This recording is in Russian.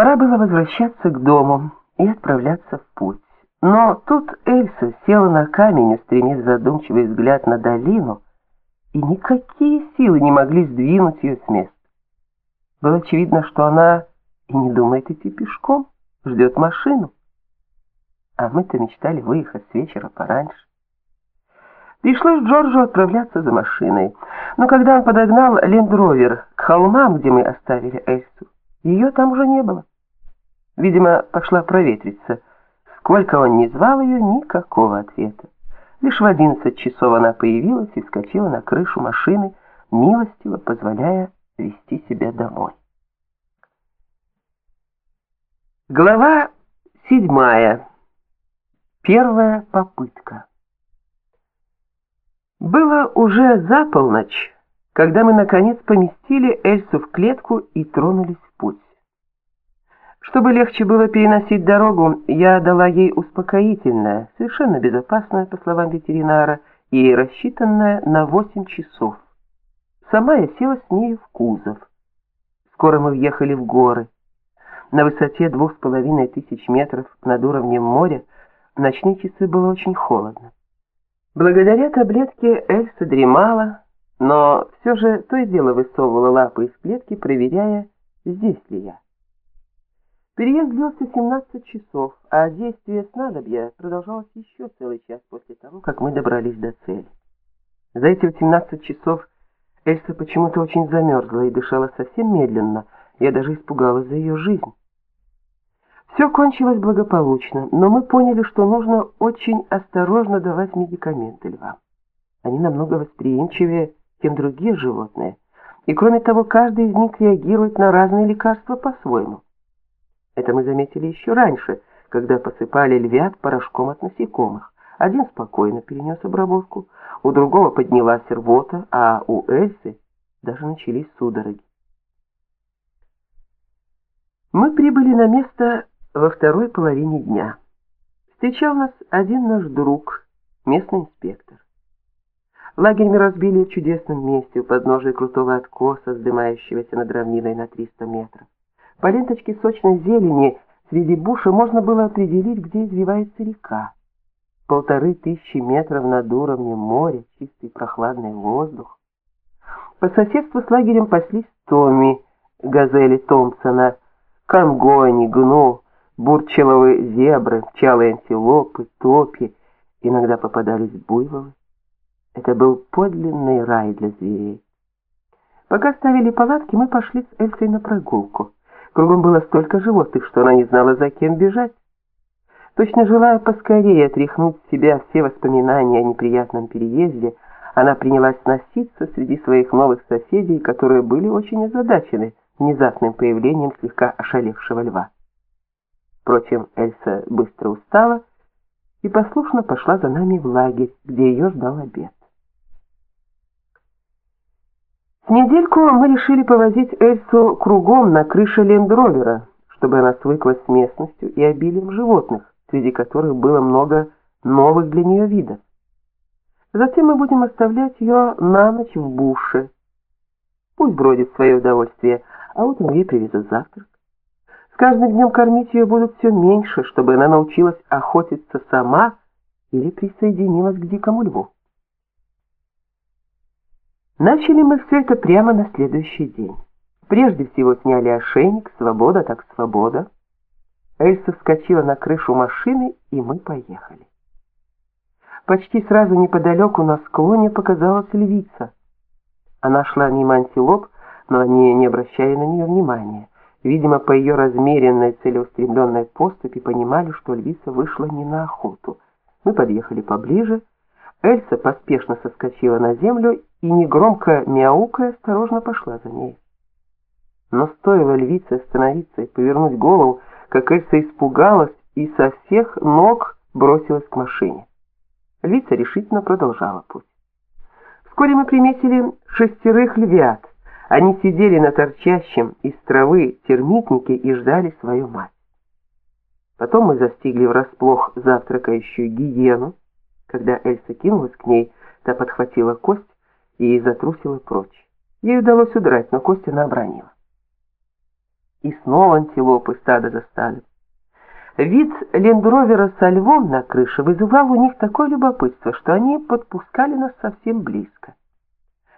Пора было возвращаться к дому и отправляться в путь. Но тут Эльса села на камень, устремив задумчивый взгляд на долину, и никакие силы не могли сдвинуть ее с места. Было очевидно, что она и не думает идти пешком, ждет машину. А мы-то мечтали выехать с вечера пораньше. Пришлось Джорджу отправляться за машиной. Но когда он подогнал лендровер к холмам, где мы оставили Эльсу, ее там уже не было. Видимо, пошла проветриться. Сколько он ни звал ее, никакого ответа. Лишь в одиннадцать часов она появилась и скочила на крышу машины, милостиво позволяя вести себя домой. Глава седьмая. Первая попытка. Было уже за полночь, когда мы наконец поместили Эльсу в клетку и тронулись в путь. Чтобы легче было переносить дорогу, я дала ей успокоительное, совершенно безопасное, по словам ветеринара, и рассчитанное на 8 часов. Сама я села с ней в кузов. Скоро мы въехали в горы. На высоте двух с половиной тысяч метров над уровнем моря в ночные часы было очень холодно. Благодаря таблетке Эльса дремала, но все же то и дело высовывала лапы из клетки, проверяя, здесь ли я. Переезд длился 17 часов, а действие снадобья продолжалось еще целый час после того, как мы добрались до цели. За эти 18 часов Эльса почему-то очень замерзла и дышала совсем медленно, я даже испугалась за ее жизнь. Все кончилось благополучно, но мы поняли, что нужно очень осторожно давать медикаменты львам. Они намного восприимчивее, чем другие животные, и кроме того, каждый из них реагирует на разные лекарства по-своему. Это мы заметили еще раньше, когда посыпали львят порошком от насекомых. Один спокойно перенес обработку, у другого поднялась рвота, а у Эльсы даже начались судороги. Мы прибыли на место во второй половине дня. Встречал нас один наш друг, местный инспектор. Лагерь мы разбили в чудесном месте у подножия крутого откоса, вздымающегося над равниной на 300 метров. По ленточке сочной зелени среди буша можно было определить, где извивается река. Полторы тысячи метров над уровнем моря, чистый прохладный воздух. По соседству с лагерем паслись Томми, газели Томпсона, конгони, гну, бурчеловые зебры, пчелые антилопы, топи, иногда попадались буйволы. Это был подлинный рай для зверей. Пока ставили палатки, мы пошли с Эльсой на прогулку. Кругом было столько животных, что она не знала, за кем бежать. Точно желая поскорее отряхнуть с себя все воспоминания о неприятном переезде, она принялась носиться среди своих новых соседей, которые были очень озадачены внезапным появлением слегка ошалевшего льва. Впрочем, Эльса быстро устала и послушно пошла за нами в лагерь, где ее ждал обед. С недельку мы решили повозить Эльсу кругом на крыше лендровера, чтобы она свыклась с местностью и обилием животных, среди которых было много новых для нее видов. Затем мы будем оставлять ее на ночь в буше. Пусть бродит в свое удовольствие, а утром ей привезут завтрак каждым днем кормить ее будут все меньше, чтобы она научилась охотиться сама или присоединилась к дикому льву. Начали мы все это прямо на следующий день. Прежде всего сняли ошейник, свобода так свобода. Эльса вскочила на крышу машины, и мы поехали. Почти сразу неподалеку на склоне показалась львица. Она шла мимо антилоп, но они не обращали на нее внимания. Видимо, по ее размеренной целеустремленной поступи понимали, что львица вышла не на охоту. Мы подъехали поближе. Эльса поспешно соскочила на землю и, негромко мяукая, осторожно пошла за ней. Но стоило львице остановиться и повернуть голову, как Эльса испугалась и со всех ног бросилась к машине. Львица решительно продолжала путь. Вскоре мы приметили шестерых львят, они сидели на торчащем из травы термитнике и ждали свою мать. Потом мы застигли врасплох завтракающую гиену. Когда Эльса кинулась к ней, та подхватила кость и затрусила прочь. Ей удалось удрать, но кость она обронила. И снова антилопы стадо за стадом. Вид лендровера со львом на крыше вызывал у них такое любопытство, что они подпускали нас совсем близко.